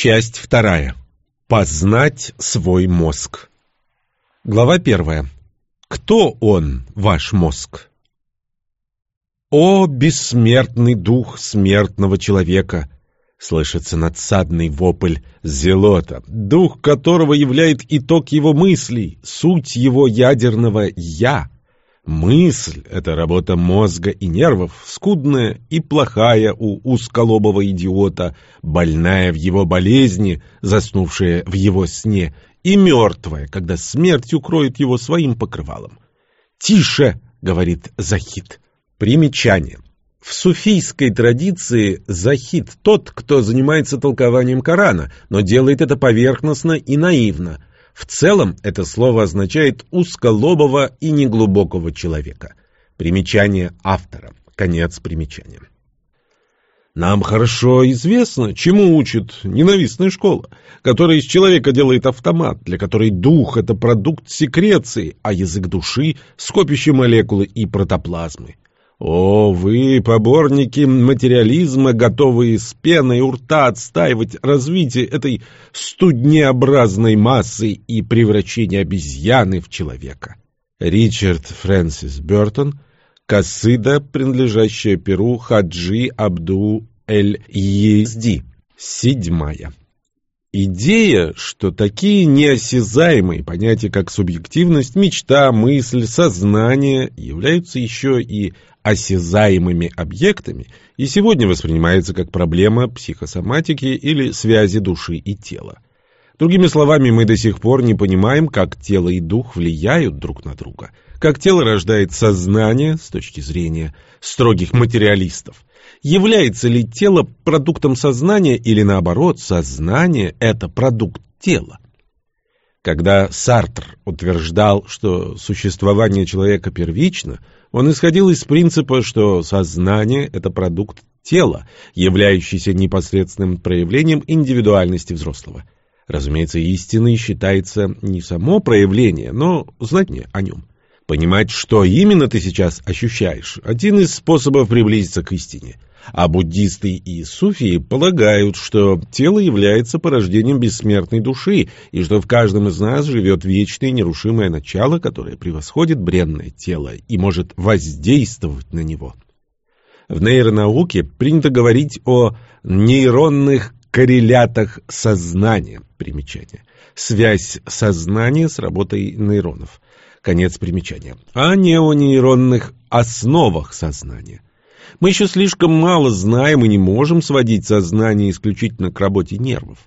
Часть вторая. Познать свой мозг. Глава первая. Кто он, ваш мозг? О, бессмертный дух смертного человека! Слышится надсадный вопль Зелота, дух которого являет итог его мыслей, суть его ядерного «я». Мысль — это работа мозга и нервов, скудная и плохая у узколобого идиота, больная в его болезни, заснувшая в его сне, и мертвая, когда смерть укроет его своим покрывалом. «Тише!» — говорит Захид. Примечание. В суфийской традиции захид тот, кто занимается толкованием Корана, но делает это поверхностно и наивно — в целом это слово означает узколобого и неглубокого человека. Примечание автора. Конец примечания. Нам хорошо известно, чему учит ненавистная школа, которая из человека делает автомат, для которой дух — это продукт секреции, а язык души — скопище молекулы и протоплазмы. О, вы, поборники материализма, готовые с пеной у рта отстаивать развитие этой студнеобразной массы и превращение обезьяны в человека. Ричард Фрэнсис Бертон, Касыда, принадлежащая Перу Хаджи Абду Эль-Езди, седьмая. Идея, что такие неосязаемые понятия, как субъективность, мечта, мысль, сознание, являются еще и осязаемыми объектами, и сегодня воспринимается как проблема психосоматики или связи души и тела. Другими словами, мы до сих пор не понимаем, как тело и дух влияют друг на друга, как тело рождает сознание с точки зрения строгих материалистов, Является ли тело продуктом сознания или наоборот, сознание – это продукт тела? Когда Сартр утверждал, что существование человека первично, он исходил из принципа, что сознание – это продукт тела, являющийся непосредственным проявлением индивидуальности взрослого. Разумеется, истиной считается не само проявление, но знание о нем. Понимать, что именно ты сейчас ощущаешь – один из способов приблизиться к истине – а буддисты и суфии полагают, что тело является порождением бессмертной души, и что в каждом из нас живет вечное нерушимое начало, которое превосходит бренное тело и может воздействовать на него. В нейронауке принято говорить о нейронных коррелятах сознания. Примечание. Связь сознания с работой нейронов. Конец примечания. О неонейронных основах сознания. Мы еще слишком мало знаем и не можем сводить сознание исключительно к работе нервов.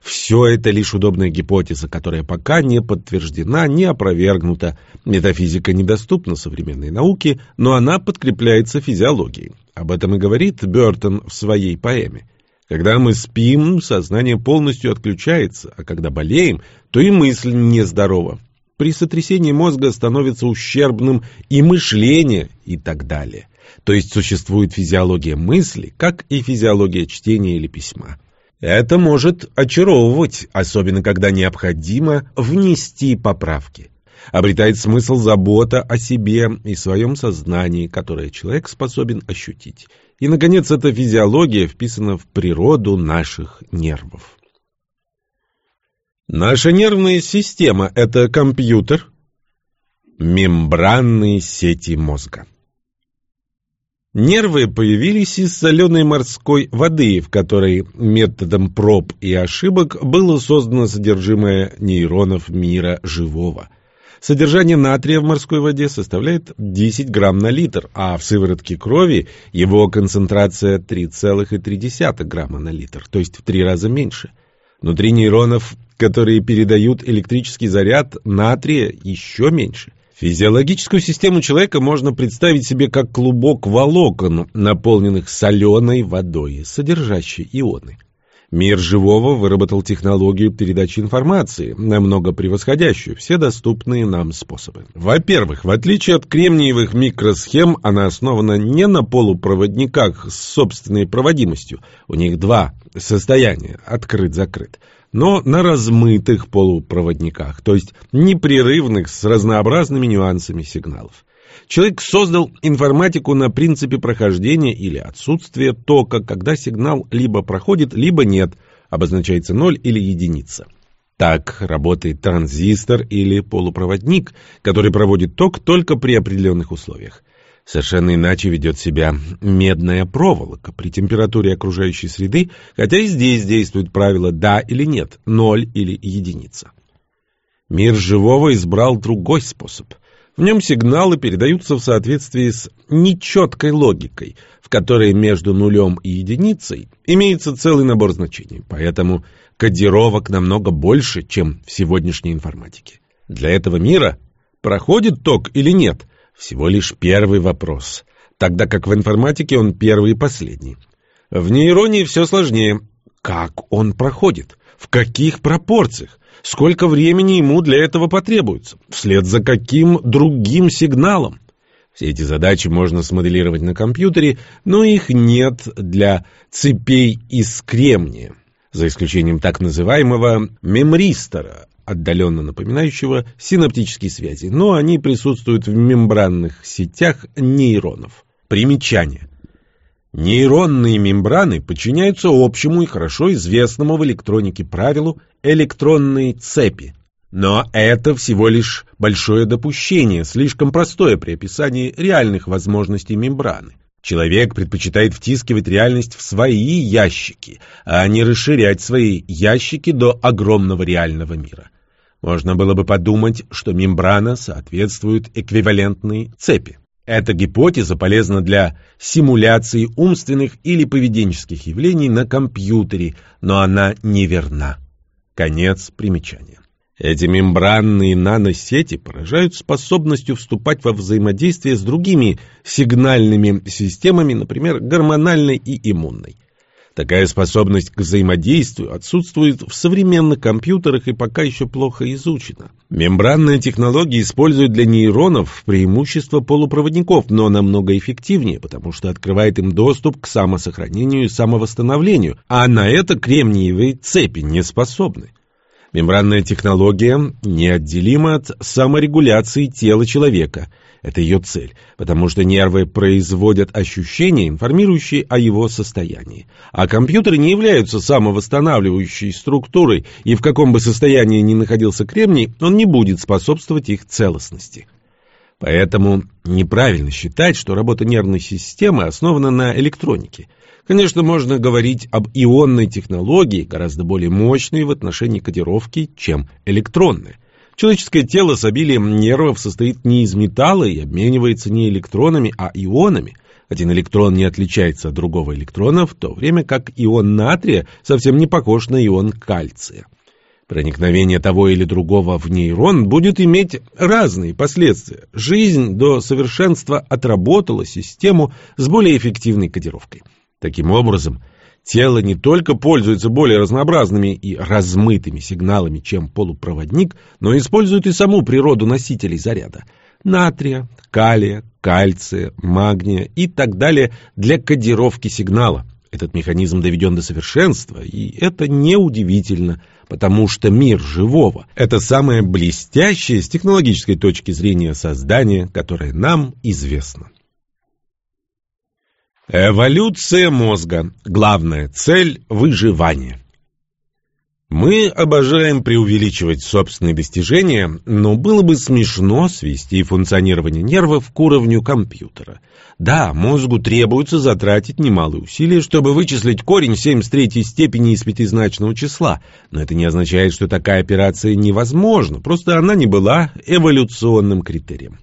Все это лишь удобная гипотеза, которая пока не подтверждена, не опровергнута. Метафизика недоступна современной науке, но она подкрепляется физиологией. Об этом и говорит Бертон в своей поэме. Когда мы спим, сознание полностью отключается, а когда болеем, то и мысль нездорова. При сотрясении мозга становится ущербным и мышление и так далее. То есть существует физиология мысли, как и физиология чтения или письма. Это может очаровывать, особенно когда необходимо внести поправки. Обретает смысл забота о себе и своем сознании, которое человек способен ощутить. И, наконец, эта физиология вписана в природу наших нервов. Наша нервная система – это компьютер, мембранные сети мозга. Нервы появились из соленой морской воды, в которой методом проб и ошибок было создано содержимое нейронов мира живого. Содержание натрия в морской воде составляет 10 грамм на литр, а в сыворотке крови его концентрация 3,3 грамма на литр, то есть в три раза меньше. Внутри нейронов, которые передают электрический заряд, натрия еще меньше – Физиологическую систему человека можно представить себе как клубок волокон, наполненных соленой водой, содержащей ионы. Мир живого выработал технологию передачи информации, намного превосходящую все доступные нам способы. Во-первых, в отличие от кремниевых микросхем, она основана не на полупроводниках с собственной проводимостью, у них два состояния – открыт-закрыт – но на размытых полупроводниках, то есть непрерывных с разнообразными нюансами сигналов. Человек создал информатику на принципе прохождения или отсутствия тока, когда сигнал либо проходит, либо нет. обозначается ноль или единица. Так работает транзистор или полупроводник, который проводит ток только при определенных условиях. Совершенно иначе ведет себя медная проволока при температуре окружающей среды, хотя и здесь действует правило «да» или «нет», «ноль» или «единица». Мир живого избрал другой способ. В нем сигналы передаются в соответствии с нечеткой логикой, в которой между нулем и единицей имеется целый набор значений. Поэтому кодировок намного больше, чем в сегодняшней информатике. Для этого мира проходит ток или нет – всего лишь первый вопрос, тогда как в информатике он первый и последний. В нейроне все сложнее. Как он проходит? В каких пропорциях? Сколько времени ему для этого потребуется? Вслед за каким другим сигналом? Все эти задачи можно смоделировать на компьютере, но их нет для цепей из кремния, за исключением так называемого мемристора, отдаленно напоминающего синаптические связи, но они присутствуют в мембранных сетях нейронов. Примечание. Нейронные мембраны подчиняются общему и хорошо известному в электронике правилу электронной цепи. Но это всего лишь большое допущение, слишком простое при описании реальных возможностей мембраны. Человек предпочитает втискивать реальность в свои ящики, а не расширять свои ящики до огромного реального мира. Можно было бы подумать, что мембрана соответствует эквивалентной цепи. Эта гипотеза полезна для симуляции умственных или поведенческих явлений на компьютере, но она неверна. Конец примечания. Эти мембранные наносети поражают способностью вступать во взаимодействие с другими сигнальными системами, например, гормональной и иммунной. Такая способность к взаимодействию отсутствует в современных компьютерах и пока еще плохо изучена. Мембранные технологии используют для нейронов преимущество полупроводников, но намного эффективнее, потому что открывает им доступ к самосохранению и самовосстановлению, а на это кремниевые цепи не способны. Мембранная технология неотделима от саморегуляции тела человека – это ее цель, потому что нервы производят ощущения, информирующие о его состоянии. А компьютеры не являются самовосстанавливающей структурой, и в каком бы состоянии ни находился кремний, он не будет способствовать их целостности. Поэтому неправильно считать, что работа нервной системы основана на электронике. Конечно, можно говорить об ионной технологии, гораздо более мощной в отношении кодировки, чем электронная. Человеческое тело с обилием нервов состоит не из металла и обменивается не электронами, а ионами. Один электрон не отличается от другого электрона, в то время как ион натрия совсем не похож на ион кальция. Проникновение того или другого в нейрон будет иметь разные последствия. Жизнь до совершенства отработала систему с более эффективной кодировкой. Таким образом, Тело не только пользуется более разнообразными и размытыми сигналами, чем полупроводник, но использует и саму природу носителей заряда – натрия, калия, кальция, магния и так далее для кодировки сигнала. Этот механизм доведен до совершенства, и это неудивительно, потому что мир живого – это самое блестящее с технологической точки зрения создание, которое нам известно. Эволюция мозга. Главная цель – выживание. Мы обожаем преувеличивать собственные достижения, но было бы смешно свести функционирование нервов к уровню компьютера. Да, мозгу требуется затратить немалые усилия, чтобы вычислить корень 7 с третьей степени из пятизначного числа, но это не означает, что такая операция невозможна, просто она не была эволюционным критерием.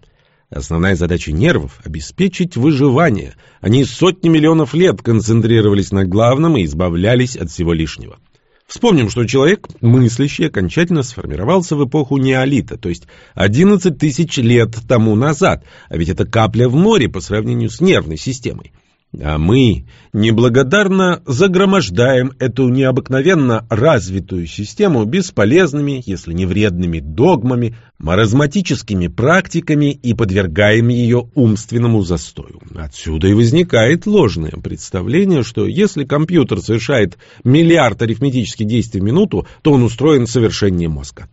Основная задача нервов – обеспечить выживание. Они сотни миллионов лет концентрировались на главном и избавлялись от всего лишнего. Вспомним, что человек, мыслящий, окончательно сформировался в эпоху неолита, то есть 11 тысяч лет тому назад, а ведь это капля в море по сравнению с нервной системой. А мы неблагодарно загромождаем эту необыкновенно развитую систему бесполезными, если не вредными догмами, маразматическими практиками и подвергаем ее умственному застою. Отсюда и возникает ложное представление, что если компьютер совершает миллиард арифметических действий в минуту, то он устроен совершеннее мозга.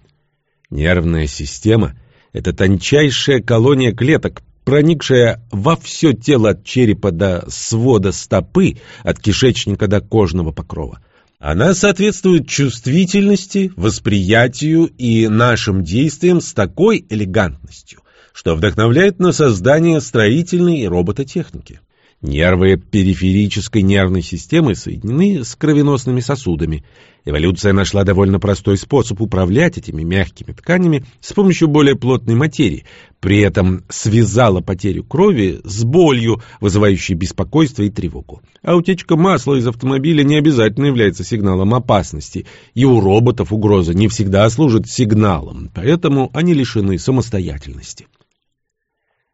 Нервная система – это тончайшая колония клеток, проникшая во все тело от черепа до свода стопы, от кишечника до кожного покрова. Она соответствует чувствительности, восприятию и нашим действиям с такой элегантностью, что вдохновляет на создание строительной робототехники. Нервы периферической нервной системы соединены с кровеносными сосудами. Эволюция нашла довольно простой способ управлять этими мягкими тканями с помощью более плотной материи, при этом связала потерю крови с болью, вызывающей беспокойство и тревогу. А утечка масла из автомобиля не обязательно является сигналом опасности, и у роботов угроза не всегда служит сигналом, поэтому они лишены самостоятельности.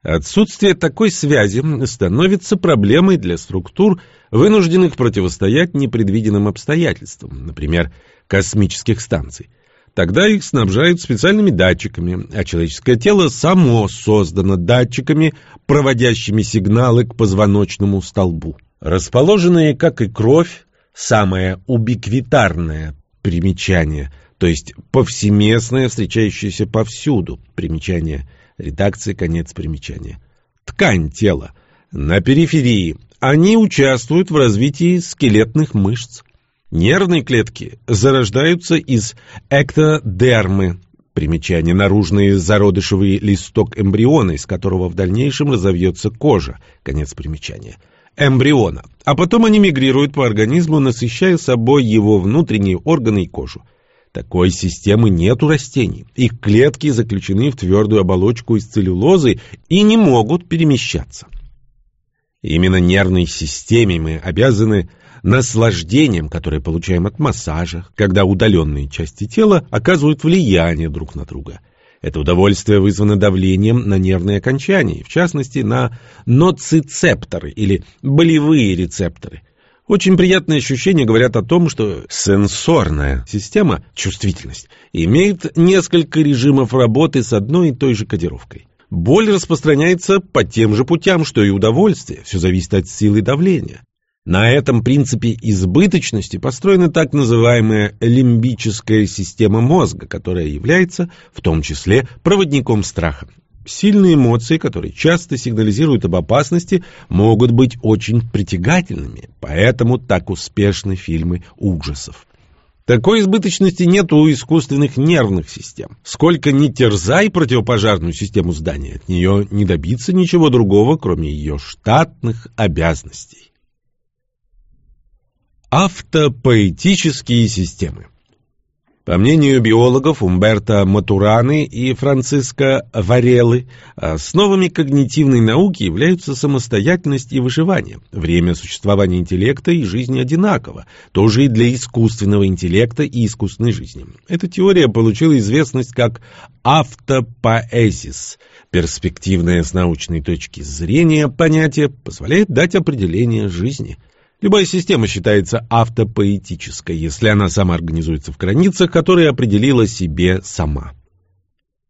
Отсутствие такой связи становится проблемой для структур, вынужденных противостоять непредвиденным обстоятельствам, например, космических станций. Тогда их снабжают специальными датчиками, а человеческое тело само создано датчиками, проводящими сигналы к позвоночному столбу. Расположенные, как и кровь, самое убиквитарное примечание, то есть повсеместное, встречающееся повсюду примечание – Редакция, конец примечания. Ткань тела. На периферии. Они участвуют в развитии скелетных мышц. Нервные клетки зарождаются из эктодермы. Примечание. Наружный зародышевый листок эмбриона, из которого в дальнейшем разовьется кожа. Конец примечания. Эмбриона. А потом они мигрируют по организму, насыщая собой его внутренние органы и кожу. Такой системы нет у растений. Их клетки заключены в твердую оболочку из целлюлозы и не могут перемещаться. Именно нервной системе мы обязаны наслаждением, которое получаем от массажа, когда удаленные части тела оказывают влияние друг на друга. Это удовольствие вызвано давлением на нервные окончания, в частности на ноцицепторы или болевые рецепторы – очень приятные ощущения говорят о том, что сенсорная система, чувствительность, имеет несколько режимов работы с одной и той же кодировкой. Боль распространяется по тем же путям, что и удовольствие, все зависит от силы давления. На этом принципе избыточности построена так называемая лимбическая система мозга, которая является в том числе проводником страха. Сильные эмоции, которые часто сигнализируют об опасности, могут быть очень притягательными, поэтому так успешны фильмы ужасов. Такой избыточности нет у искусственных нервных систем. Сколько ни терзай противопожарную систему здания, от нее не добиться ничего другого, кроме ее штатных обязанностей. Автопоэтические системы по мнению биологов Умберто Матураны и Франциско Варелы, основами когнитивной науки являются самостоятельность и выживание. Время существования интеллекта и жизни одинаково, тоже и для искусственного интеллекта и искусственной жизни. Эта теория получила известность как автопоэзис. Перспективное с научной точки зрения понятие позволяет дать определение жизни – Любая система считается автопоэтической, если она сама организуется в границах, которые определила себе сама.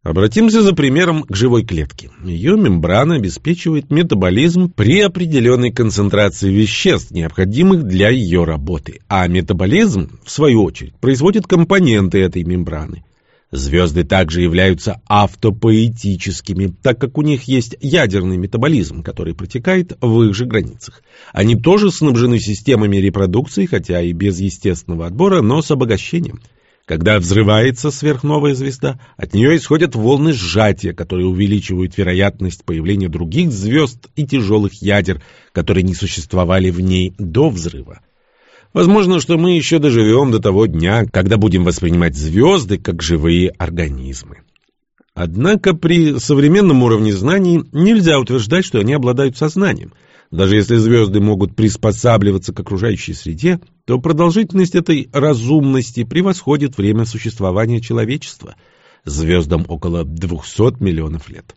Обратимся за примером к живой клетке. Ее мембрана обеспечивает метаболизм при определенной концентрации веществ, необходимых для ее работы, а метаболизм, в свою очередь, производит компоненты этой мембраны. Звезды также являются автопоэтическими, так как у них есть ядерный метаболизм, который протекает в их же границах. Они тоже снабжены системами репродукции, хотя и без естественного отбора, но с обогащением. Когда взрывается сверхновая звезда, от нее исходят волны сжатия, которые увеличивают вероятность появления других звезд и тяжелых ядер, которые не существовали в ней до взрыва. Возможно, что мы еще доживем до того дня, когда будем воспринимать звезды как живые организмы. Однако при современном уровне знаний нельзя утверждать, что они обладают сознанием. Даже если звезды могут приспосабливаться к окружающей среде, то продолжительность этой разумности превосходит время существования человечества. Звездам около 200 миллионов лет.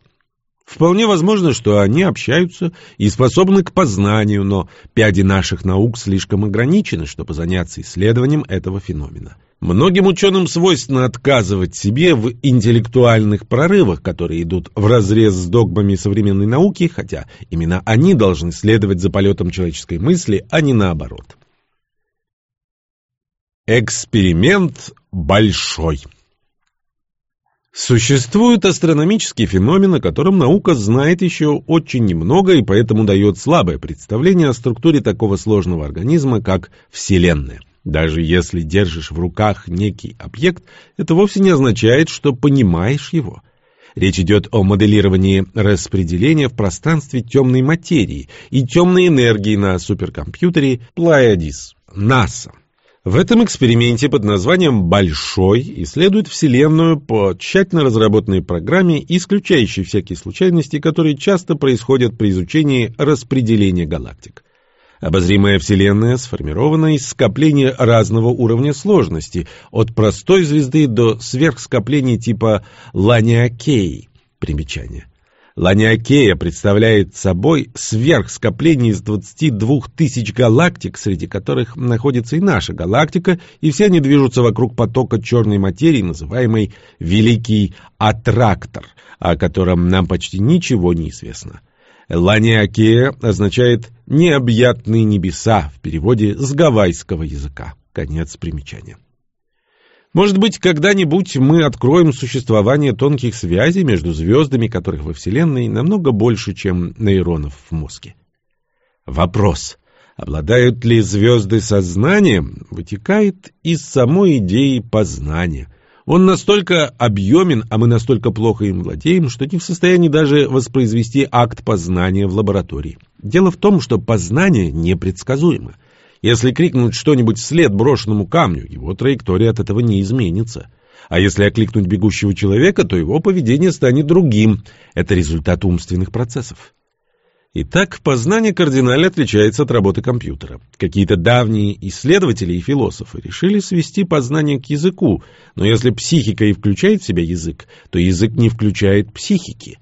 Вполне возможно, что они общаются и способны к познанию, но пяди наших наук слишком ограничены, чтобы заняться исследованием этого феномена. Многим ученым свойственно отказывать себе в интеллектуальных прорывах, которые идут вразрез с догмами современной науки, хотя именно они должны следовать за полетом человеческой мысли, а не наоборот. Эксперимент большой. Существует астрономический феномен, о котором наука знает еще очень немного и поэтому дает слабое представление о структуре такого сложного организма, как Вселенная. Даже если держишь в руках некий объект, это вовсе не означает, что понимаешь его. Речь идет о моделировании распределения в пространстве темной материи и темной энергии на суперкомпьютере Pleiades NASA. В этом эксперименте под названием «Большой» исследует Вселенную по тщательно разработанной программе, исключающей всякие случайности, которые часто происходят при изучении распределения галактик. Обозримая Вселенная сформирована из скоплений разного уровня сложности, от простой звезды до сверхскоплений типа Ланиакеи. Примечание. Ланиакея представляет собой сверхскопление из 22 тысяч галактик, среди которых находится и наша галактика, и все они движутся вокруг потока черной материи, называемой «Великий Аттрактор», о котором нам почти ничего не известно. Ланиакея означает «необъятные небеса» в переводе с гавайского языка. Конец примечания. Может быть, когда-нибудь мы откроем существование тонких связей между звездами, которых во Вселенной намного больше, чем нейронов в мозге. Вопрос, обладают ли звезды сознанием, вытекает из самой идеи познания. Он настолько объемен, а мы настолько плохо им владеем, что не в состоянии даже воспроизвести акт познания в лаборатории. Дело в том, что познание непредсказуемо. Если крикнуть что-нибудь вслед брошенному камню, его траектория от этого не изменится. А если окликнуть бегущего человека, то его поведение станет другим. Это результат умственных процессов. Итак, познание кардинально отличается от работы компьютера. Какие-то давние исследователи и философы решили свести познание к языку, но если психика и включает в себя язык, то язык не включает психики.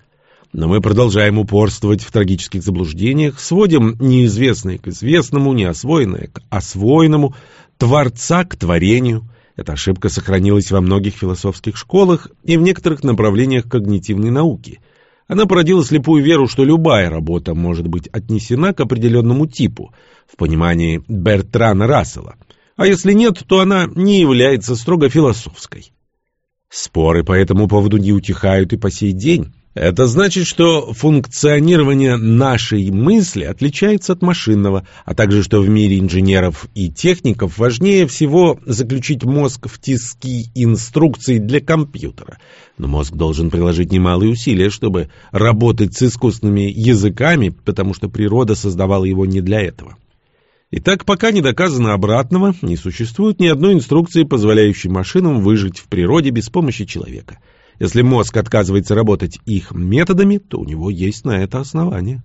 Но мы продолжаем упорствовать в трагических заблуждениях, сводим неизвестное к известному, неосвоенное к освоенному, творца к творению. Эта ошибка сохранилась во многих философских школах и в некоторых направлениях когнитивной науки. Она породила слепую веру, что любая работа может быть отнесена к определенному типу, в понимании Бертрана Рассела. А если нет, то она не является строго философской. Споры по этому поводу не утихают и по сей день. Это значит, что функционирование нашей мысли отличается от машинного, а также что в мире инженеров и техников важнее всего заключить мозг в тиски инструкций для компьютера. Но мозг должен приложить немалые усилия, чтобы работать с искусственными языками, потому что природа создавала его не для этого. Итак, пока не доказано обратного, не существует ни одной инструкции, позволяющей машинам выжить в природе без помощи человека – если мозг отказывается работать их методами, то у него есть на это основание.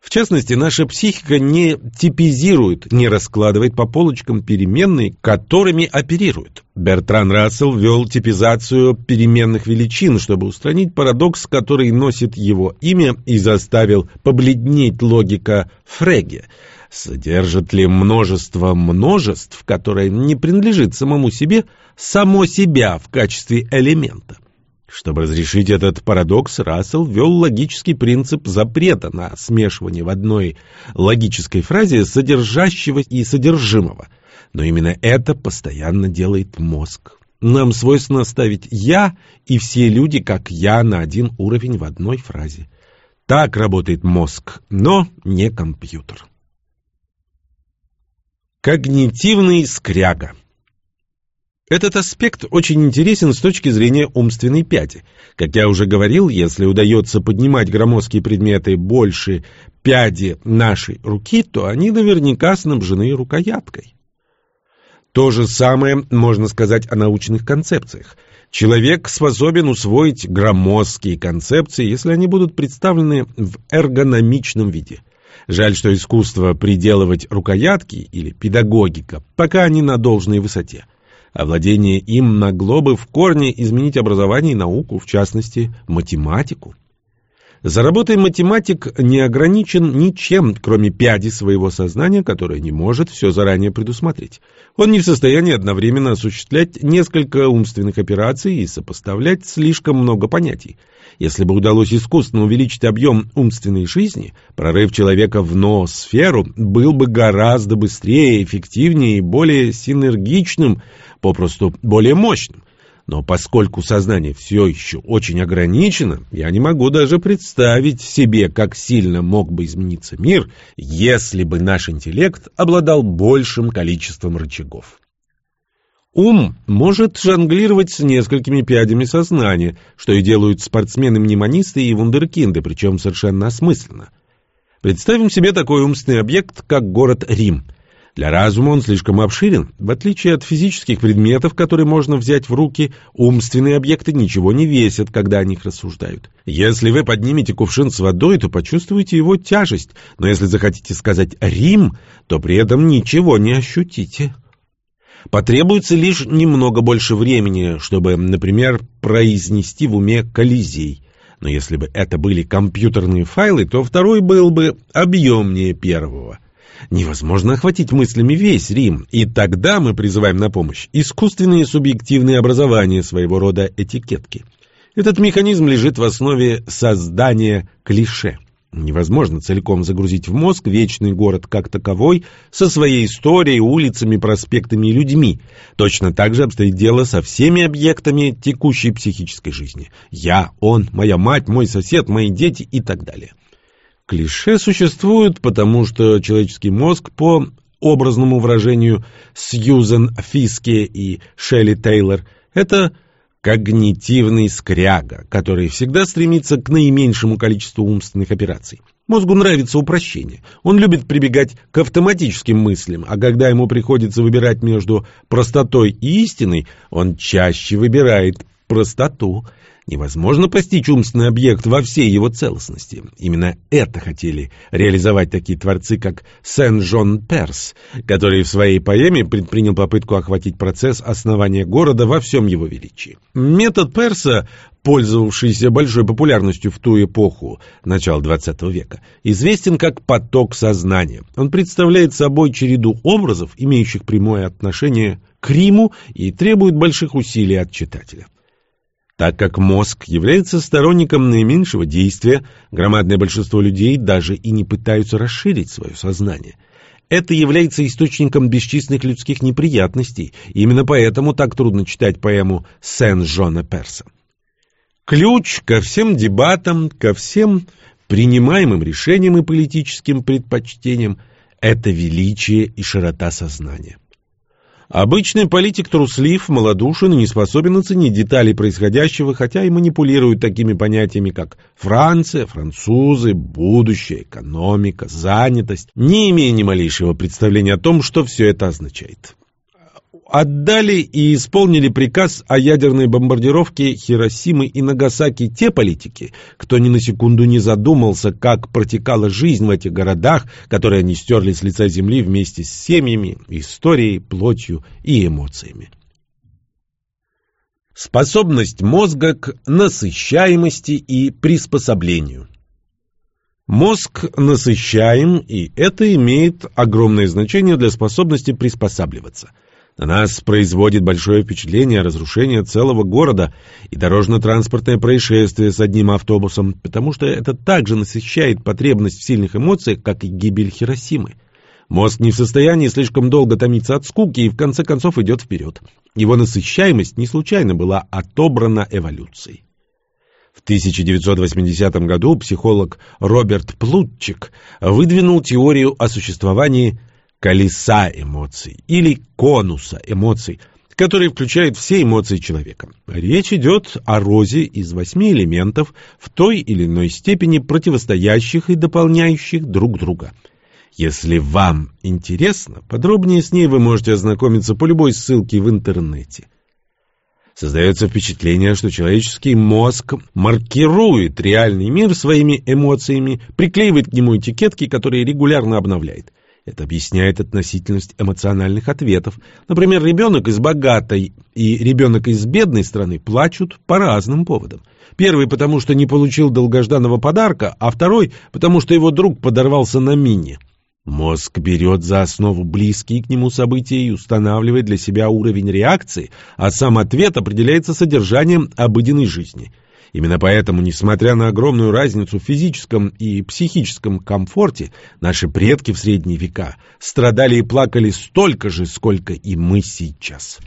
В частности, наша психика не типизирует, не раскладывает по полочкам переменные, которыми оперирует. Бертран Рассел ввел типизацию переменных величин, чтобы устранить парадокс, который носит его имя и заставил побледнеть логика Фреге. Содержит ли множество множеств, которое не принадлежит самому себе, само себя в качестве элемента? Чтобы разрешить этот парадокс, Рассел ввел логический принцип запрета на смешивание в одной логической фразе содержащего и содержимого. Но именно это постоянно делает мозг. Нам свойственно ставить «я» и все люди как «я» на один уровень в одной фразе. Так работает мозг, но не компьютер. Когнитивный скряга этот аспект очень интересен с точки зрения умственной пяти. Как я уже говорил, если удается поднимать громоздкие предметы больше пяди нашей руки, то они наверняка снабжены рукояткой. То же самое можно сказать о научных концепциях. Человек способен усвоить громоздкие концепции, если они будут представлены в эргономичном виде. Жаль, что искусство приделывать рукоятки или педагогика пока не на должной высоте. Овладение им могло бы в корне изменить образование и науку, в частности, математику. За работой математик не ограничен ничем, кроме пяди своего сознания, которое не может все заранее предусмотреть. Он не в состоянии одновременно осуществлять несколько умственных операций и сопоставлять слишком много понятий. Если бы удалось искусственно увеличить объем умственной жизни, прорыв человека в ноосферу был бы гораздо быстрее, эффективнее и более синергичным, попросту более мощным. Но поскольку сознание все еще очень ограничено, я не могу даже представить себе, как сильно мог бы измениться мир, если бы наш интеллект обладал большим количеством рычагов. Ум может жонглировать с несколькими пядями сознания, что и делают спортсмены-мнемонисты и вундеркинды, причем совершенно осмысленно. Представим себе такой умственный объект, как город Рим – для разума он слишком обширен. В отличие от физических предметов, которые можно взять в руки, умственные объекты ничего не весят, когда о них рассуждают. Если вы поднимете кувшин с водой, то почувствуете его тяжесть, но если захотите сказать «Рим», то при этом ничего не ощутите. Потребуется лишь немного больше времени, чтобы, например, произнести в уме «Колизей». Но если бы это были компьютерные файлы, то второй был бы объемнее первого – Невозможно охватить мыслями весь Рим, и тогда мы призываем на помощь искусственные субъективные образования своего рода этикетки. Этот механизм лежит в основе создания клише. Невозможно целиком загрузить в мозг вечный город как таковой со своей историей, улицами, проспектами и людьми. Точно так же обстоит дело со всеми объектами текущей психической жизни. Я, он, моя мать, мой сосед, мои дети и так далее. Клише существуют, потому что человеческий мозг по образному выражению Сьюзен Фиске и Шелли Тейлор это когнитивный скряга, который всегда стремится к наименьшему количеству умственных операций. Мозгу нравится упрощение. Он любит прибегать к автоматическим мыслям, а когда ему приходится выбирать между простотой и истиной, он чаще выбирает простоту. Невозможно постичь умственный объект во всей его целостности. Именно это хотели реализовать такие творцы, как Сен-Жон Перс, который в своей поэме предпринял попытку охватить процесс основания города во всем его величии. Метод Перса, пользовавшийся большой популярностью в ту эпоху, начала XX века, известен как поток сознания. Он представляет собой череду образов, имеющих прямое отношение к Риму и требует больших усилий от читателя. Так как мозг является сторонником наименьшего действия, громадное большинство людей даже и не пытаются расширить свое сознание. Это является источником бесчисленных людских неприятностей, именно поэтому так трудно читать поэму Сен-Жона Перса. Ключ ко всем дебатам, ко всем принимаемым решениям и политическим предпочтениям – это величие и широта сознания. Обычный политик труслив, малодушен и не способен оценить детали происходящего, хотя и манипулирует такими понятиями, как Франция, французы, будущее, экономика, занятость, не имея ни малейшего представления о том, что все это означает отдали и исполнили приказ о ядерной бомбардировке Хиросимы и Нагасаки. Те политики, кто ни на секунду не задумался, как протекала жизнь в этих городах, которые они стерли с лица земли вместе с семьями, историей, плотью и эмоциями. Способность мозга к насыщаемости и приспособлению. Мозг насыщаем, и это имеет огромное значение для способности приспосабливаться – на нас производит большое впечатление разрушение целого города и дорожно-транспортное происшествие с одним автобусом, потому что это также насыщает потребность в сильных эмоциях, как и гибель Хиросимы. Мозг не в состоянии слишком долго томиться от скуки и в конце концов идет вперед. Его насыщаемость не случайно была отобрана эволюцией. В 1980 году психолог Роберт Плутчик выдвинул теорию о существовании колеса эмоций или конуса эмоций, который включает все эмоции человека. Речь идет о розе из восьми элементов в той или иной степени противостоящих и дополняющих друг друга. Если вам интересно, подробнее с ней вы можете ознакомиться по любой ссылке в интернете. Создается впечатление, что человеческий мозг маркирует реальный мир своими эмоциями, приклеивает к нему этикетки, которые регулярно обновляет. Это объясняет относительность эмоциональных ответов. Например, ребенок из богатой и ребенок из бедной страны плачут по разным поводам. Первый потому, что не получил долгожданного подарка, а второй потому, что его друг подорвался на мине. Мозг берет за основу близкие к нему события и устанавливает для себя уровень реакции, а сам ответ определяется содержанием обыденной жизни – Именно поэтому, несмотря на огромную разницу в физическом и психическом комфорте, наши предки в средние века страдали и плакали столько же, сколько и мы сейчас.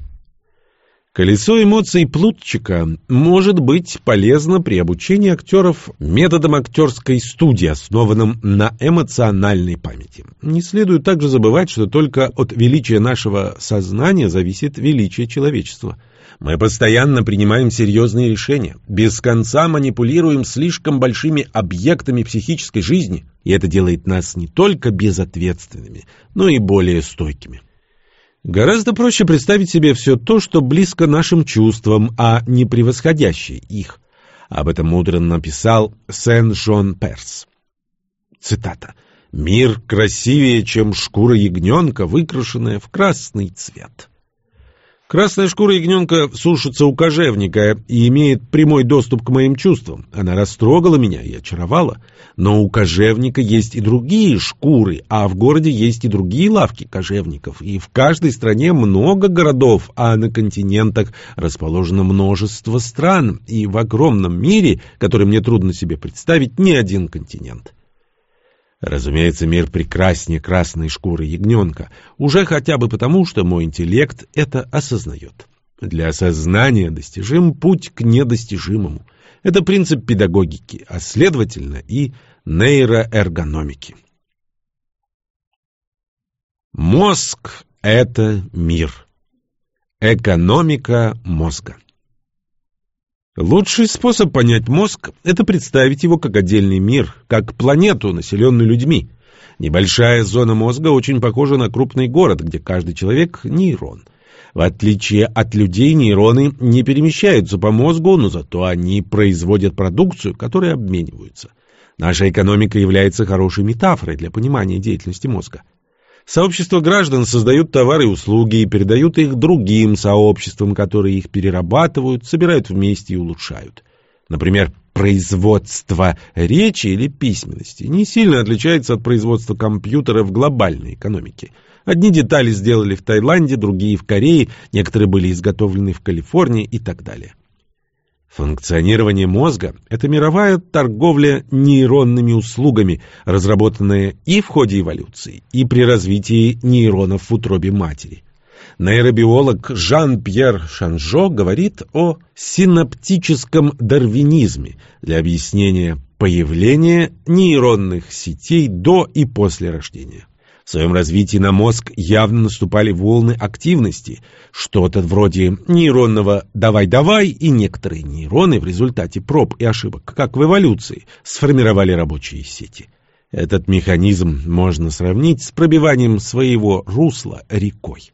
Колесо эмоций Плутчика может быть полезно при обучении актеров методом актерской студии, основанным на эмоциональной памяти. Не следует также забывать, что только от величия нашего сознания зависит величие человечества. Мы постоянно принимаем серьезные решения, без конца манипулируем слишком большими объектами психической жизни, и это делает нас не только безответственными, но и более стойкими. Гораздо проще представить себе все то, что близко нашим чувствам, а не превосходящее их. Об этом мудро написал Сен-Жон Перс. Цитата. «Мир красивее, чем шкура ягненка, выкрашенная в красный цвет». Красная шкура ягненка сушится у кожевника и имеет прямой доступ к моим чувствам. Она растрогала меня и очаровала. Но у кожевника есть и другие шкуры, а в городе есть и другие лавки кожевников. И в каждой стране много городов, а на континентах расположено множество стран. И в огромном мире, который мне трудно себе представить, не один континент. Разумеется, мир прекраснее красной шкуры ягненка, уже хотя бы потому, что мой интеллект это осознает. Для осознания достижим путь к недостижимому. Это принцип педагогики, а следовательно и нейроэргономики. Мозг — это мир. Экономика мозга. Лучший способ понять мозг – это представить его как отдельный мир, как планету, населенную людьми. Небольшая зона мозга очень похожа на крупный город, где каждый человек – нейрон. В отличие от людей, нейроны не перемещаются по мозгу, но зато они производят продукцию, которой обмениваются. Наша экономика является хорошей метафорой для понимания деятельности мозга. Сообщества граждан создают товары и услуги и передают их другим сообществам, которые их перерабатывают, собирают вместе и улучшают. Например, производство речи или письменности не сильно отличается от производства компьютера в глобальной экономике. Одни детали сделали в Таиланде, другие в Корее, некоторые были изготовлены в Калифорнии и так далее. Функционирование мозга – это мировая торговля нейронными услугами, разработанная и в ходе эволюции, и при развитии нейронов в утробе матери. Нейробиолог Жан-Пьер Шанжо говорит о синаптическом дарвинизме для объяснения появления нейронных сетей до и после рождения. В своем развитии на мозг явно наступали волны активности, что-то вроде нейронного «давай-давай», и некоторые нейроны в результате проб и ошибок, как в эволюции, сформировали рабочие сети. Этот механизм можно сравнить с пробиванием своего русла рекой.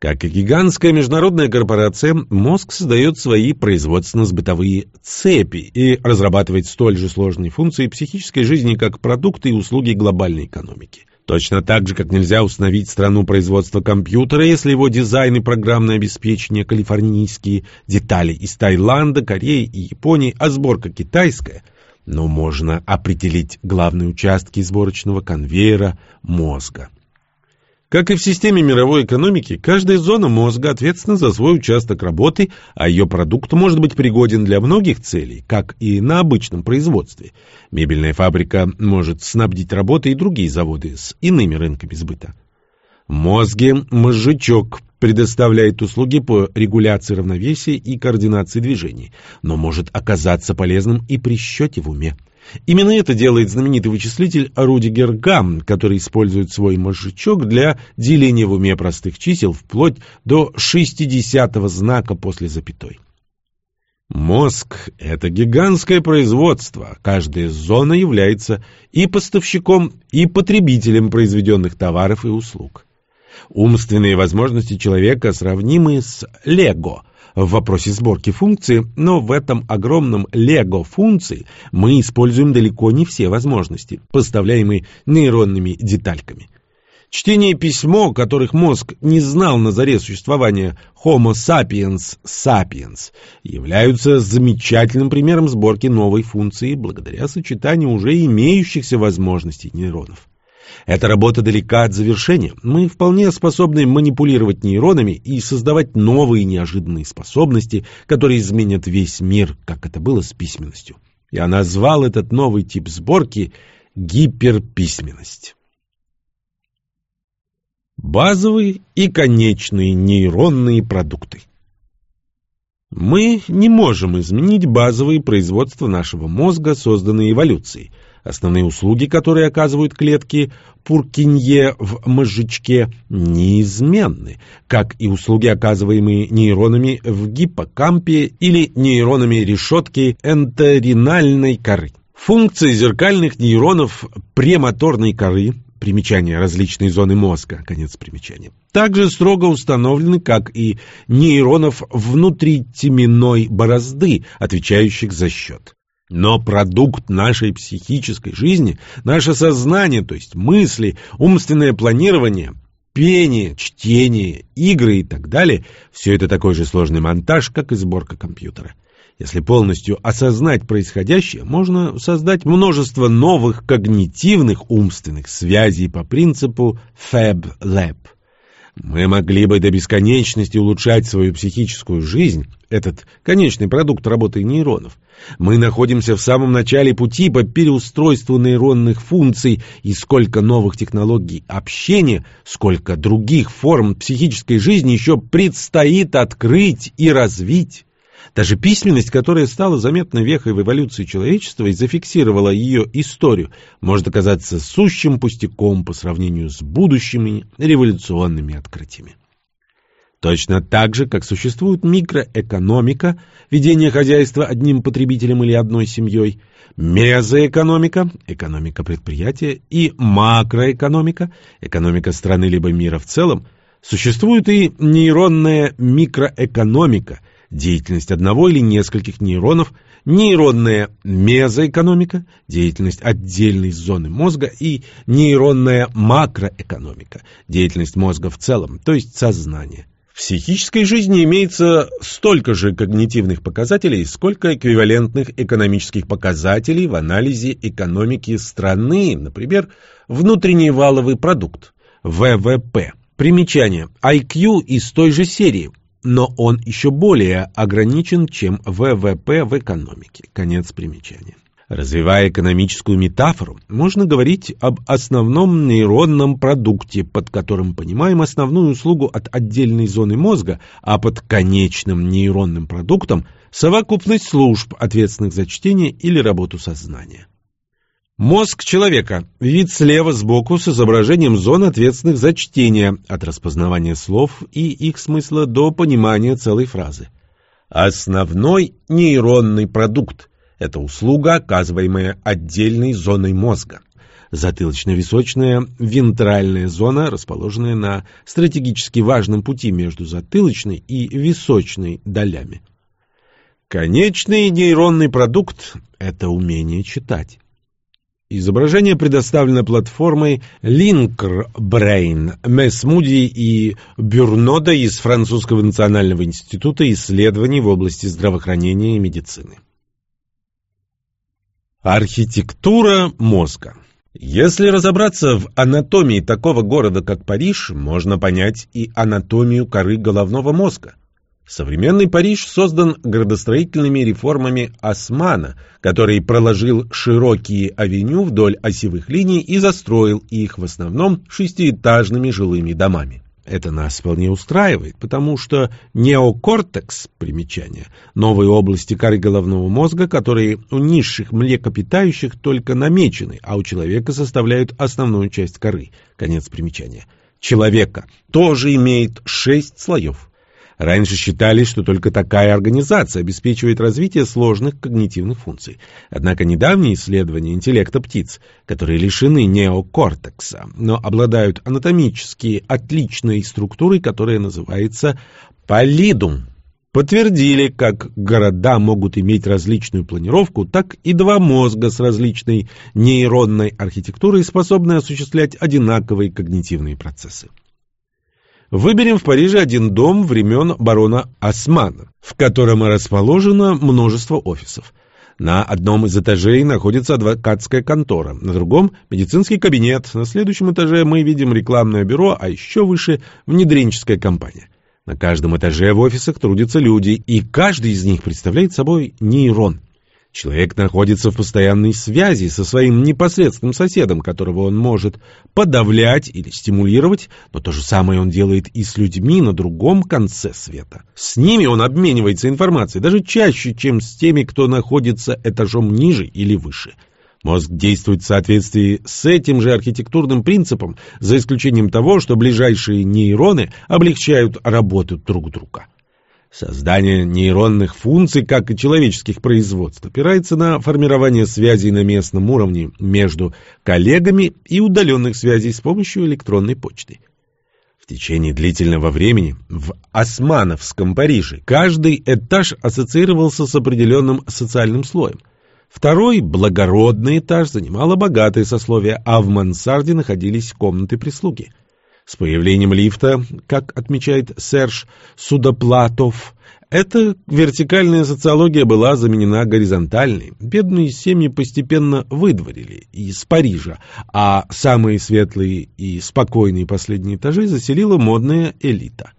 Как и гигантская международная корпорация, мозг создает свои производственно-бытовые цепи и разрабатывает столь же сложные функции психической жизни, как продукты и услуги глобальной экономики. Точно так же, как нельзя установить страну производства компьютера, если его дизайн и программное обеспечение калифорнийские, детали из Таиланда, Кореи и Японии, а сборка китайская. Но можно определить главные участки сборочного конвейера мозга. Как и в системе мировой экономики, каждая зона мозга ответственна за свой участок работы, а ее продукт может быть пригоден для многих целей, как и на обычном производстве. Мебельная фабрика может снабдить работой и другие заводы с иными рынками сбыта. В мозге мозжечок предоставляет услуги по регуляции равновесия и координации движений, но может оказаться полезным и при счете в уме. Именно это делает знаменитый вычислитель Рудигер Гам, который использует свой мозжечок для деления в уме простых чисел вплоть до 60-го знака после запятой. Мозг — это гигантское производство. Каждая зона является и поставщиком, и потребителем произведенных товаров и услуг. Умственные возможности человека сравнимы с Лего — в вопросе сборки функции, но в этом огромном лего функций мы используем далеко не все возможности, поставляемые нейронными детальками. Чтение письмо, которых мозг не знал на заре существования Homo sapiens sapiens, являются замечательным примером сборки новой функции благодаря сочетанию уже имеющихся возможностей нейронов. Эта работа далека от завершения. Мы вполне способны манипулировать нейронами и создавать новые неожиданные способности, которые изменят весь мир, как это было с письменностью. Я назвал этот новый тип сборки гиперписьменность. Базовые и конечные нейронные продукты. Мы не можем изменить базовые производства нашего мозга, созданные эволюцией. Основные услуги, которые оказывают клетки Пуркинье в мозжечке, неизменны, как и услуги, оказываемые нейронами в гиппокампе или нейронами решетки энтеринальной коры. Функции зеркальных нейронов премоторной коры примечание различные зоны мозга, конец примечания, также строго установлены, как и нейронов внутритеменной борозды, отвечающих за счет. Но продукт нашей психической жизни, наше сознание, то есть мысли, умственное планирование, пение, чтение, игры и так далее, все это такой же сложный монтаж, как и сборка компьютера. Если полностью осознать происходящее, можно создать множество новых когнитивных умственных связей по принципу Fab Lab. Мы могли бы до бесконечности улучшать свою психическую жизнь, этот конечный продукт работы нейронов. Мы находимся в самом начале пути по переустройству нейронных функций, и сколько новых технологий общения, сколько других форм психической жизни еще предстоит открыть и развить. Даже письменность, которая стала заметной вехой в эволюции человечества и зафиксировала ее историю, может оказаться сущим пустяком по сравнению с будущими революционными открытиями. Точно так же, как существует микроэкономика, ведение хозяйства одним потребителем или одной семьей, мезоэкономика, экономика предприятия и макроэкономика, экономика страны либо мира в целом, существует и нейронная микроэкономика – деятельность одного или нескольких нейронов, нейронная мезоэкономика, деятельность отдельной зоны мозга и нейронная макроэкономика, деятельность мозга в целом, то есть сознание. В психической жизни имеется столько же когнитивных показателей, сколько эквивалентных экономических показателей в анализе экономики страны, например, внутренний валовый продукт, ВВП. Примечание. IQ из той же серии – но он еще более ограничен, чем ВВП в экономике. Конец примечания. Развивая экономическую метафору, можно говорить об основном нейронном продукте, под которым понимаем основную услугу от отдельной зоны мозга, а под конечным нейронным продуктом – совокупность служб, ответственных за чтение или работу сознания. Мозг человека. Вид слева сбоку с изображением зон, ответственных за чтение, от распознавания слов и их смысла до понимания целой фразы. Основной нейронный продукт – это услуга, оказываемая отдельной зоной мозга. Затылочно-височная вентральная зона, расположенная на стратегически важном пути между затылочной и височной долями. Конечный нейронный продукт – это умение читать. Изображение предоставлено платформой Linkbrain, Месмуди и Бюрнода из Французского национального института исследований в области здравоохранения и медицины. Архитектура мозга. Если разобраться в анатомии такого города, как Париж, можно понять и анатомию коры головного мозга – Современный Париж создан градостроительными реформами Османа, который проложил широкие авеню вдоль осевых линий и застроил их в основном шестиэтажными жилыми домами. Это нас вполне устраивает, потому что неокортекс, примечание, новые области коры головного мозга, которые у низших млекопитающих только намечены, а у человека составляют основную часть коры, конец примечания, человека, тоже имеет шесть слоев. Раньше считали, что только такая организация обеспечивает развитие сложных когнитивных функций. Однако недавние исследования интеллекта птиц, которые лишены неокортекса, но обладают анатомически отличной структурой, которая называется полидум, подтвердили, как города могут иметь различную планировку, так и два мозга с различной нейронной архитектурой способны осуществлять одинаковые когнитивные процессы. Выберем в Париже один дом времен барона Османа, в котором расположено множество офисов. На одном из этажей находится адвокатская контора, на другом – медицинский кабинет, на следующем этаже мы видим рекламное бюро, а еще выше – внедренческая компания. На каждом этаже в офисах трудятся люди, и каждый из них представляет собой нейрон. Человек находится в постоянной связи со своим непосредственным соседом, которого он может подавлять или стимулировать, но то же самое он делает и с людьми на другом конце света. С ними он обменивается информацией даже чаще, чем с теми, кто находится этажом ниже или выше. Мозг действует в соответствии с этим же архитектурным принципом, за исключением того, что ближайшие нейроны облегчают работу друг друга. Создание нейронных функций, как и человеческих производств, опирается на формирование связей на местном уровне между коллегами и удаленных связей с помощью электронной почты. В течение длительного времени в Османовском Париже каждый этаж ассоциировался с определенным социальным слоем. Второй, благородный этаж, занимало богатое сословие, а в мансарде находились комнаты прислуги – с появлением лифта, как отмечает Серж Судоплатов, эта вертикальная социология была заменена горизонтальной. Бедные семьи постепенно выдворили из Парижа, а самые светлые и спокойные последние этажи заселила модная элита.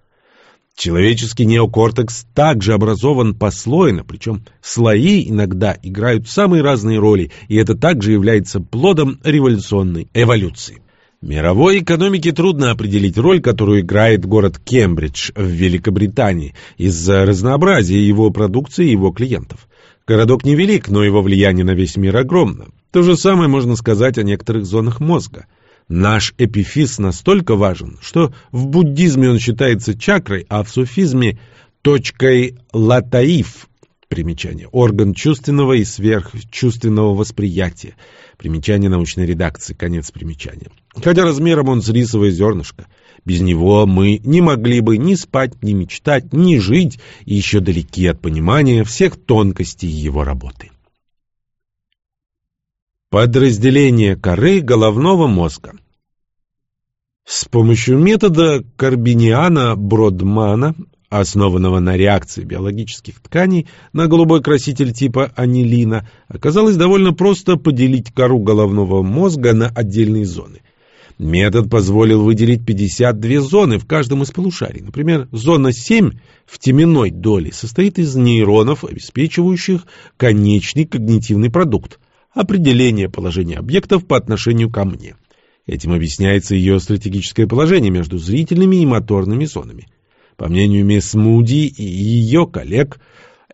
Человеческий неокортекс также образован послойно, причем слои иногда играют самые разные роли, и это также является плодом революционной эволюции. Мировой экономике трудно определить роль, которую играет город Кембридж в Великобритании из-за разнообразия его продукции и его клиентов. Городок невелик, но его влияние на весь мир огромно. То же самое можно сказать о некоторых зонах мозга. Наш эпифиз настолько важен, что в буддизме он считается чакрой, а в суфизме – точкой латаиф, примечание, орган чувственного и сверхчувственного восприятия – Примечание научной редакции. Конец примечания. Хотя размером он с рисовое зернышко. Без него мы не могли бы ни спать, ни мечтать, ни жить, и еще далеки от понимания всех тонкостей его работы. Подразделение коры головного мозга. С помощью метода Карбиниана-Бродмана основанного на реакции биологических тканей на голубой краситель типа анилина, оказалось довольно просто поделить кору головного мозга на отдельные зоны. Метод позволил выделить 52 зоны в каждом из полушарий. Например, зона 7 в теменной доле состоит из нейронов, обеспечивающих конечный когнитивный продукт – определение положения объектов по отношению ко мне. Этим объясняется ее стратегическое положение между зрительными и моторными зонами. По мнению мисс Муди и ее коллег,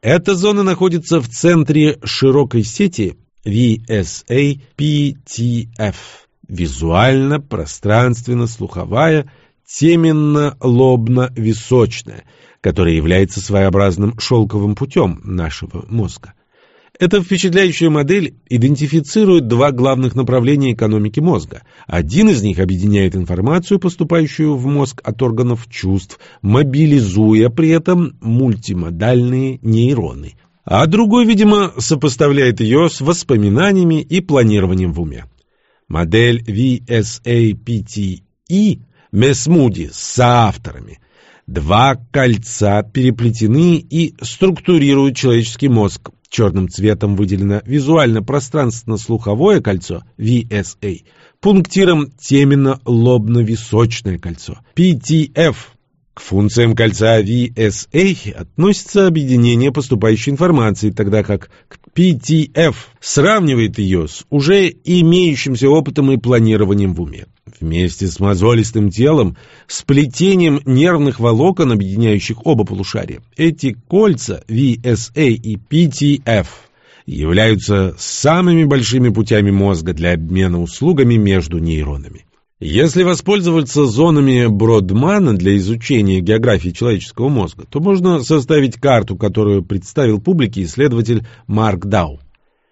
эта зона находится в центре широкой сети VSA-PTF – визуально-пространственно-слуховая теменно-лобно-височная, которая является своеобразным шелковым путем нашего мозга. Эта впечатляющая модель идентифицирует два главных направления экономики мозга. Один из них объединяет информацию, поступающую в мозг от органов чувств, мобилизуя при этом мультимодальные нейроны. А другой, видимо, сопоставляет ее с воспоминаниями и планированием в уме. Модель VSAPTE Месмуди с соавторами. Два кольца переплетены и структурируют человеческий мозг. Черным цветом выделено визуально-пространственно-слуховое кольцо VSA, пунктиром теменно-лобно-височное кольцо. PTF. К функциям кольца VSA относится объединение поступающей информации, тогда как к PTF сравнивает ее с уже имеющимся опытом и планированием в уме. Вместе с мозолистым телом, сплетением нервных волокон, объединяющих оба полушария, эти кольца VSA и PTF являются самыми большими путями мозга для обмена услугами между нейронами. Если воспользоваться зонами Бродмана для изучения географии человеческого мозга, то можно составить карту, которую представил публике исследователь Марк Дау.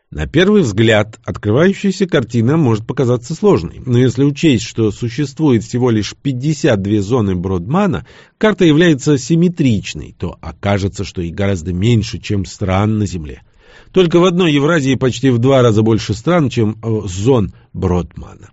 На первый взгляд, открывающаяся картина может показаться сложной, но если учесть, что существует всего лишь 52 зоны Бродмана, карта является симметричной, то окажется, что их гораздо меньше, чем стран на Земле. Только в одной Евразии почти в два раза больше стран, чем э, зон Бродмана.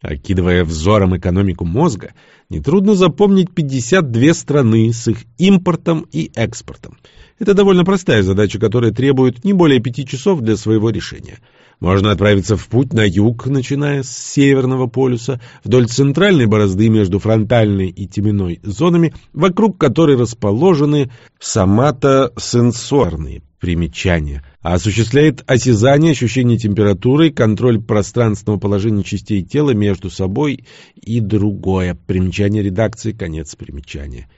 Окидывая взором экономику мозга, нетрудно запомнить 52 страны с их импортом и экспортом. Это довольно простая задача, которая требует не более пяти часов для своего решения. Можно отправиться в путь на юг, начиная с Северного полюса, вдоль центральной борозды между фронтальной и теменной зонами, вокруг которой расположены соматосенсорные Примечание. Осуществляет осязание, ощущение температуры, контроль пространственного положения частей тела между собой и другое. Примечание редакции, конец примечания.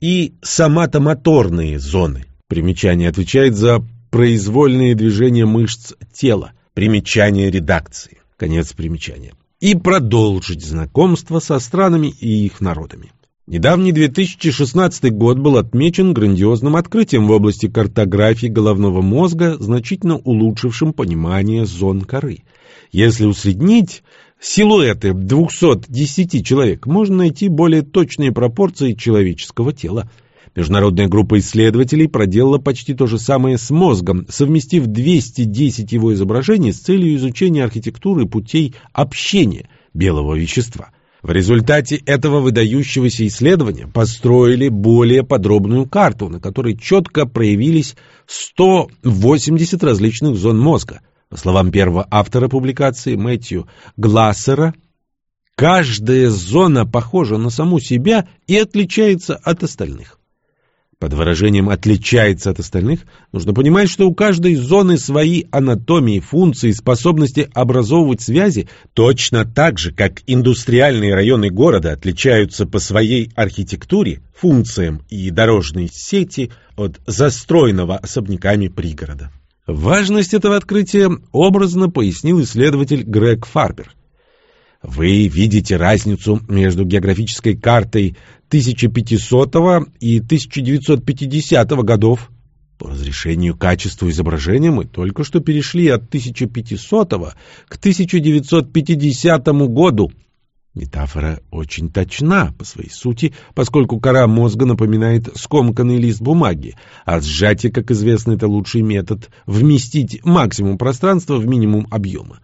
И соматомоторные зоны. Примечание отвечает за произвольные движения мышц тела. Примечание редакции. Конец примечания. И продолжить знакомство со странами и их народами. Недавний 2016 год был отмечен грандиозным открытием в области картографии головного мозга, значительно улучшившим понимание зон коры. Если усреднить силуэты 210 человек, можно найти более точные пропорции человеческого тела. Международная группа исследователей проделала почти то же самое с мозгом, совместив 210 его изображений с целью изучения архитектуры путей общения белого вещества – в результате этого выдающегося исследования построили более подробную карту, на которой четко проявились 180 различных зон мозга. По словам первого автора публикации Мэтью Глассера, каждая зона похожа на саму себя и отличается от остальных. Под выражением «отличается от остальных» нужно понимать, что у каждой зоны свои анатомии, функции, способности образовывать связи, точно так же, как индустриальные районы города отличаются по своей архитектуре, функциям и дорожной сети от застроенного особняками пригорода. Важность этого открытия образно пояснил исследователь Грег Фарбер – вы видите разницу между географической картой 1500 и 1950 годов. По разрешению качеству изображения мы только что перешли от 1500 к 1950 году. Метафора очень точна по своей сути, поскольку кора мозга напоминает скомканный лист бумаги, а сжатие, как известно, это лучший метод вместить максимум пространства в минимум объема.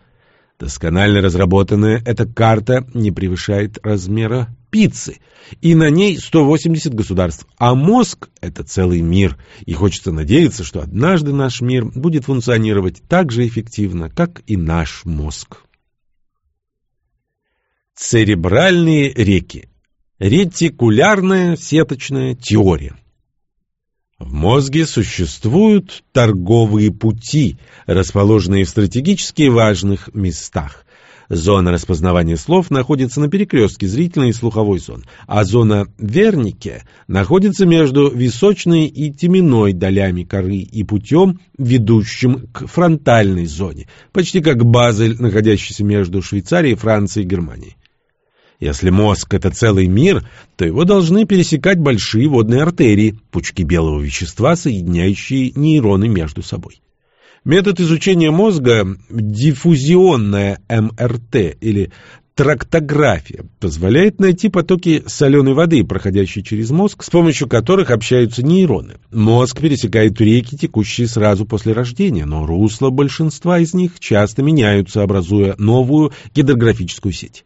Досконально разработанная эта карта не превышает размера пиццы, и на ней 180 государств, а мозг — это целый мир, и хочется надеяться, что однажды наш мир будет функционировать так же эффективно, как и наш мозг. Церебральные реки. Ретикулярная сеточная теория. В мозге существуют торговые пути, расположенные в стратегически важных местах. Зона распознавания слов находится на перекрестке зрительной и слуховой зон, а зона Вернике находится между височной и теменной долями коры и путем, ведущим к фронтальной зоне, почти как Базель, находящийся между Швейцарией, Францией и Германией. Если мозг — это целый мир, то его должны пересекать большие водные артерии, пучки белого вещества, соединяющие нейроны между собой. Метод изучения мозга – диффузионная МРТ или трактография позволяет найти потоки соленой воды, проходящие через мозг, с помощью которых общаются нейроны. Мозг пересекает реки, текущие сразу после рождения, но русла большинства из них часто меняются, образуя новую гидрографическую сеть.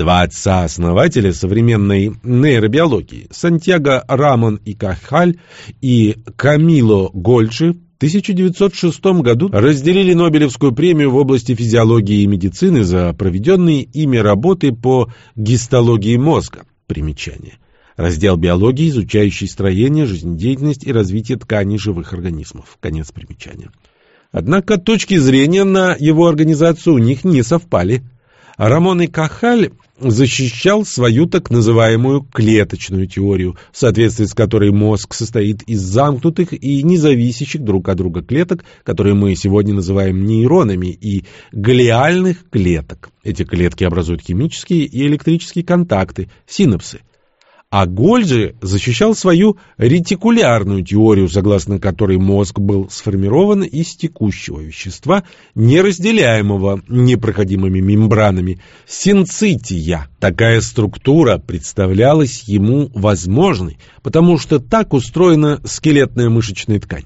Два отца-основателя современной нейробиологии, Сантьяго Рамон и Кахаль и Камило Гольчи, в 1906 году разделили Нобелевскую премию в области физиологии и медицины за проведенные ими работы по гистологии мозга. Примечание. Раздел биологии, изучающий строение, жизнедеятельность и развитие тканей живых организмов. Конец примечания. Однако точки зрения на его организацию у них не совпали. Рамон и Кахаль защищал свою так называемую клеточную теорию, в соответствии с которой мозг состоит из замкнутых и независящих друг от друга клеток, которые мы сегодня называем нейронами, и глиальных клеток. Эти клетки образуют химические и электрические контакты, синапсы. А Гольджи защищал свою ретикулярную теорию, согласно которой мозг был сформирован из текущего вещества, неразделяемого непроходимыми мембранами, синцития. Такая структура представлялась ему возможной, потому что так устроена скелетная мышечная ткань.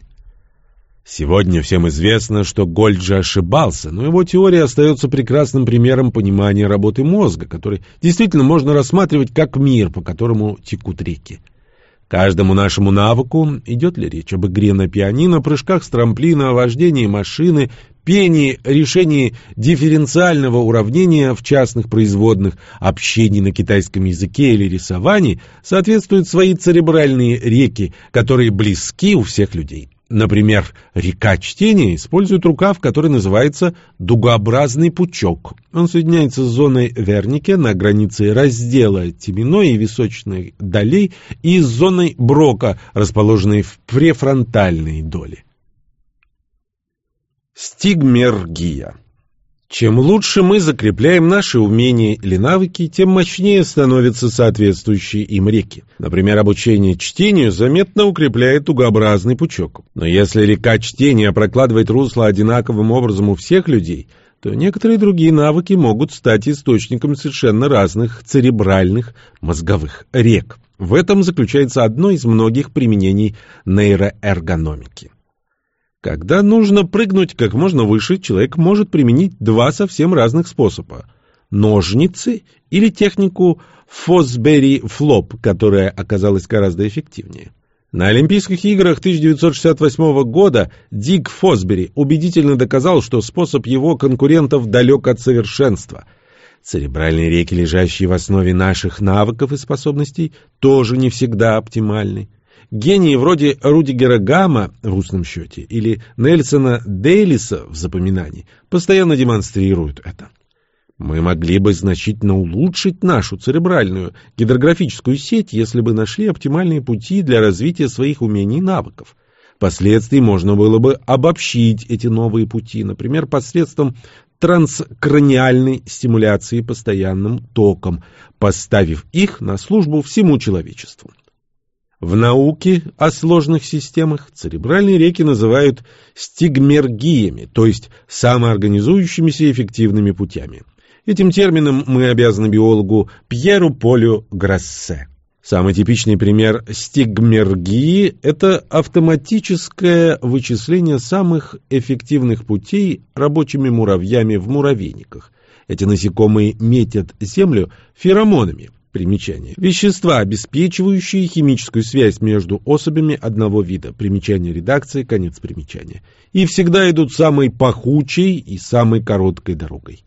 Сегодня всем известно, что Гольджи ошибался, но его теория остается прекрасным примером понимания работы мозга, который действительно можно рассматривать как мир, по которому текут реки. Каждому нашему навыку, идет ли речь об игре на пианино, прыжках с трамплина, вождении машины, пении, решении дифференциального уравнения в частных производных, общении на китайском языке или рисовании, соответствуют свои церебральные реки, которые близки у всех людей. Например, река чтения использует рукав, который называется дугообразный пучок. Он соединяется с зоной Вернике на границе раздела теменной и височной долей и с зоной Брока, расположенной в префронтальной доле. Стигмергия чем лучше мы закрепляем наши умения или навыки, тем мощнее становятся соответствующие им реки. Например, обучение чтению заметно укрепляет дугообразный пучок. Но если река чтения прокладывает русло одинаковым образом у всех людей, то некоторые другие навыки могут стать источником совершенно разных церебральных мозговых рек. В этом заключается одно из многих применений нейроэргономики. Когда нужно прыгнуть как можно выше, человек может применить два совсем разных способа. Ножницы или технику Фосбери-флоп, которая оказалась гораздо эффективнее. На Олимпийских играх 1968 года Дик Фосбери убедительно доказал, что способ его конкурентов далек от совершенства. Церебральные реки, лежащие в основе наших навыков и способностей, тоже не всегда оптимальны. Гении вроде Рудигера Гамма в устном счете или Нельсона Дейлиса в запоминании постоянно демонстрируют это. Мы могли бы значительно улучшить нашу церебральную гидрографическую сеть, если бы нашли оптимальные пути для развития своих умений и навыков. Впоследствии можно было бы обобщить эти новые пути, например, посредством транскраниальной стимуляции постоянным током, поставив их на службу всему человечеству. В науке о сложных системах церебральные реки называют стигмергиями, то есть самоорганизующимися эффективными путями. Этим термином мы обязаны биологу Пьеру Полю Грассе. Самый типичный пример стигмергии – это автоматическое вычисление самых эффективных путей рабочими муравьями в муравейниках. Эти насекомые метят землю феромонами, Примечание. Вещества, обеспечивающие химическую связь между особями одного вида. Примечание редакции, конец примечания. И всегда идут самой пахучей и самой короткой дорогой.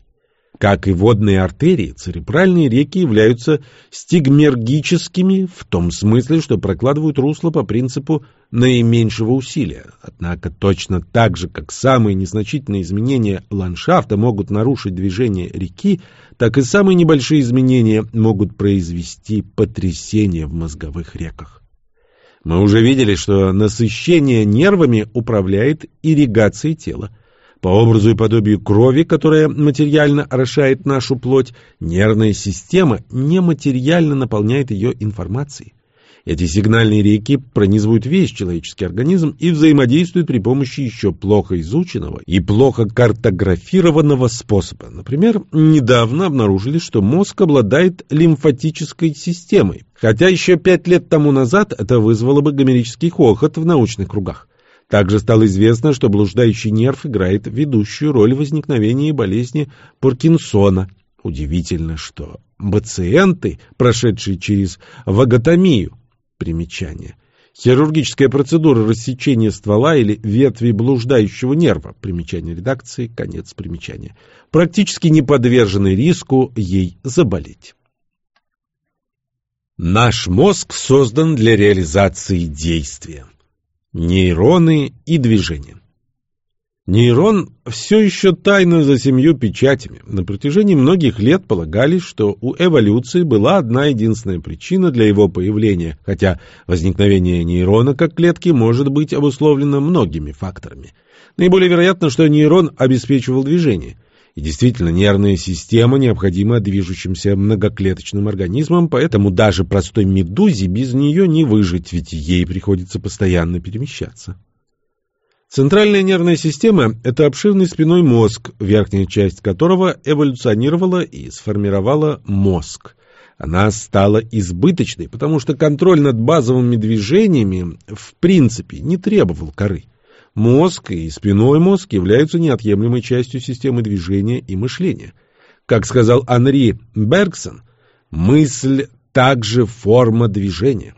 Как и водные артерии, церебральные реки являются стигмергическими в том смысле, что прокладывают русло по принципу наименьшего усилия. Однако точно так же, как самые незначительные изменения ландшафта могут нарушить движение реки, так и самые небольшие изменения могут произвести потрясение в мозговых реках. Мы уже видели, что насыщение нервами управляет ирригацией тела. По образу и подобию крови, которая материально орошает нашу плоть, нервная система нематериально наполняет ее информацией. Эти сигнальные реки пронизывают весь человеческий организм и взаимодействуют при помощи еще плохо изученного и плохо картографированного способа. Например, недавно обнаружили, что мозг обладает лимфатической системой, хотя еще пять лет тому назад это вызвало бы гомерический хохот в научных кругах. Также стало известно, что блуждающий нерв играет ведущую роль в возникновении болезни Паркинсона. Удивительно, что пациенты, прошедшие через ваготомию, примечание, хирургическая процедура рассечения ствола или ветви блуждающего нерва, примечание редакции, конец примечания, практически не подвержены риску ей заболеть. Наш мозг создан для реализации действия. Нейроны и движение. Нейрон все еще тайна за семью печатями. На протяжении многих лет полагали, что у эволюции была одна единственная причина для его появления, хотя возникновение нейрона как клетки может быть обусловлено многими факторами. Наиболее вероятно, что нейрон обеспечивал движение – и действительно, нервная система необходима движущимся многоклеточным организмам, поэтому даже простой медузе без нее не выжить, ведь ей приходится постоянно перемещаться. Центральная нервная система – это обширный спиной мозг, верхняя часть которого эволюционировала и сформировала мозг. Она стала избыточной, потому что контроль над базовыми движениями в принципе не требовал коры. Мозг и спиной мозг являются неотъемлемой частью системы движения и мышления. Как сказал Анри Бергсон, мысль также форма движения.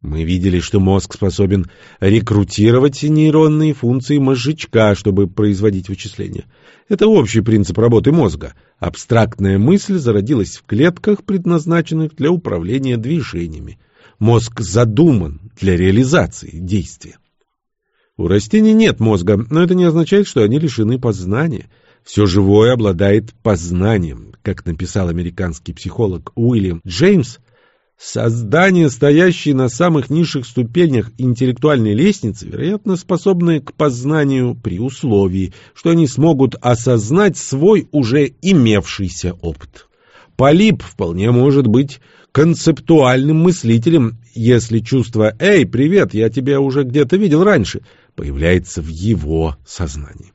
Мы видели, что мозг способен рекрутировать нейронные функции мозжечка, чтобы производить вычисления. Это общий принцип работы мозга. Абстрактная мысль зародилась в клетках, предназначенных для управления движениями. Мозг задуман для реализации действия. У растений нет мозга, но это не означает, что они лишены познания. Все живое обладает познанием. Как написал американский психолог Уильям Джеймс, Создания, стоящие на самых низших ступенях интеллектуальной лестницы, вероятно, способны к познанию при условии, что они смогут осознать свой уже имевшийся опыт. Полип вполне может быть концептуальным мыслителем, если чувство «Эй, привет, я тебя уже где-то видел раньше» появляется в его сознании.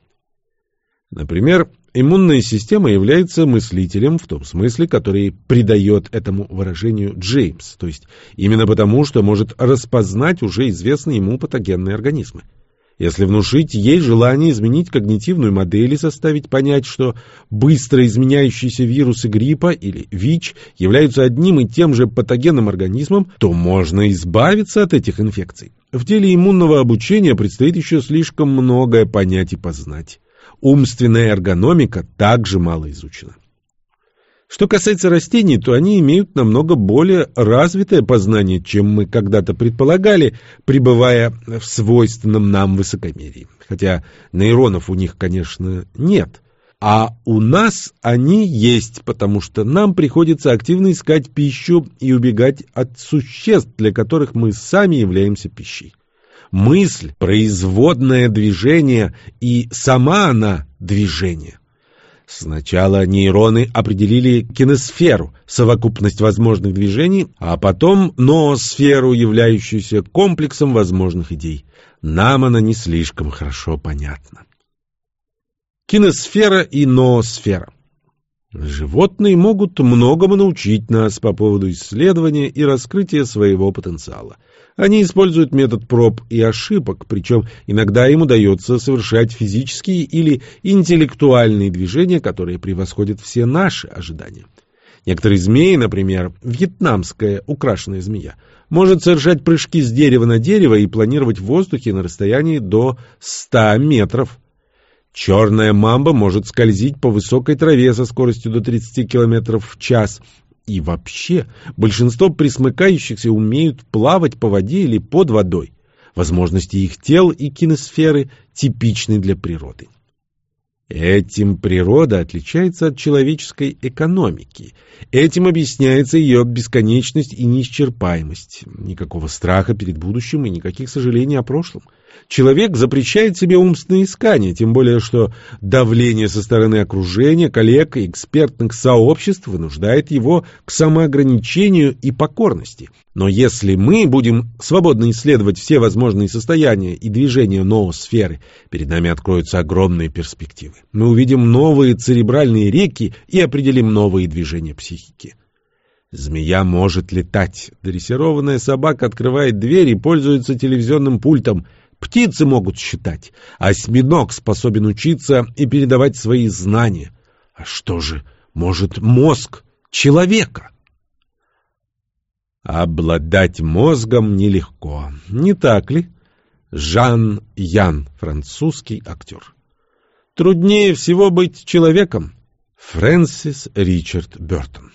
Например, иммунная система является мыслителем в том смысле, который придает этому выражению Джеймс, то есть именно потому, что может распознать уже известные ему патогенные организмы. Если внушить ей желание изменить когнитивную модель и заставить понять, что быстро изменяющиеся вирусы гриппа или ВИЧ являются одним и тем же патогенным организмом, то можно избавиться от этих инфекций. В деле иммунного обучения предстоит еще слишком многое понять и познать. Умственная эргономика также мало изучена. Что касается растений, то они имеют намного более развитое познание, чем мы когда-то предполагали, пребывая в свойственном нам высокомерии. Хотя нейронов у них, конечно, нет. А у нас они есть, потому что нам приходится активно искать пищу и убегать от существ, для которых мы сами являемся пищей. Мысль – производное движение, и сама она – движение. Сначала нейроны определили киносферу, совокупность возможных движений, а потом ноосферу, являющуюся комплексом возможных идей. Нам она не слишком хорошо понятна. Киносфера и ноосфера. Животные могут многому научить нас по поводу исследования и раскрытия своего потенциала. Они используют метод проб и ошибок, причем иногда им удается совершать физические или интеллектуальные движения, которые превосходят все наши ожидания. Некоторые змеи, например, вьетнамская украшенная змея, может совершать прыжки с дерева на дерево и планировать в воздухе на расстоянии до 100 метров. Черная мамба может скользить по высокой траве со скоростью до 30 км в час и вообще, большинство присмыкающихся умеют плавать по воде или под водой. Возможности их тел и киносферы типичны для природы. Этим природа отличается от человеческой экономики. Этим объясняется ее бесконечность и неисчерпаемость. Никакого страха перед будущим и никаких сожалений о прошлом. Человек запрещает себе умственные искания, тем более что давление со стороны окружения, коллег и экспертных сообществ вынуждает его к самоограничению и покорности. Но если мы будем свободно исследовать все возможные состояния и движения ноосферы, перед нами откроются огромные перспективы. Мы увидим новые церебральные реки и определим новые движения психики. Змея может летать. Дрессированная собака открывает дверь и пользуется телевизионным пультом. Птицы могут считать. Осьминог способен учиться и передавать свои знания. А что же может мозг человека? Обладать мозгом нелегко, не так ли? Жан Ян, французский актер. Труднее всего быть человеком. Фрэнсис Ричард Бертон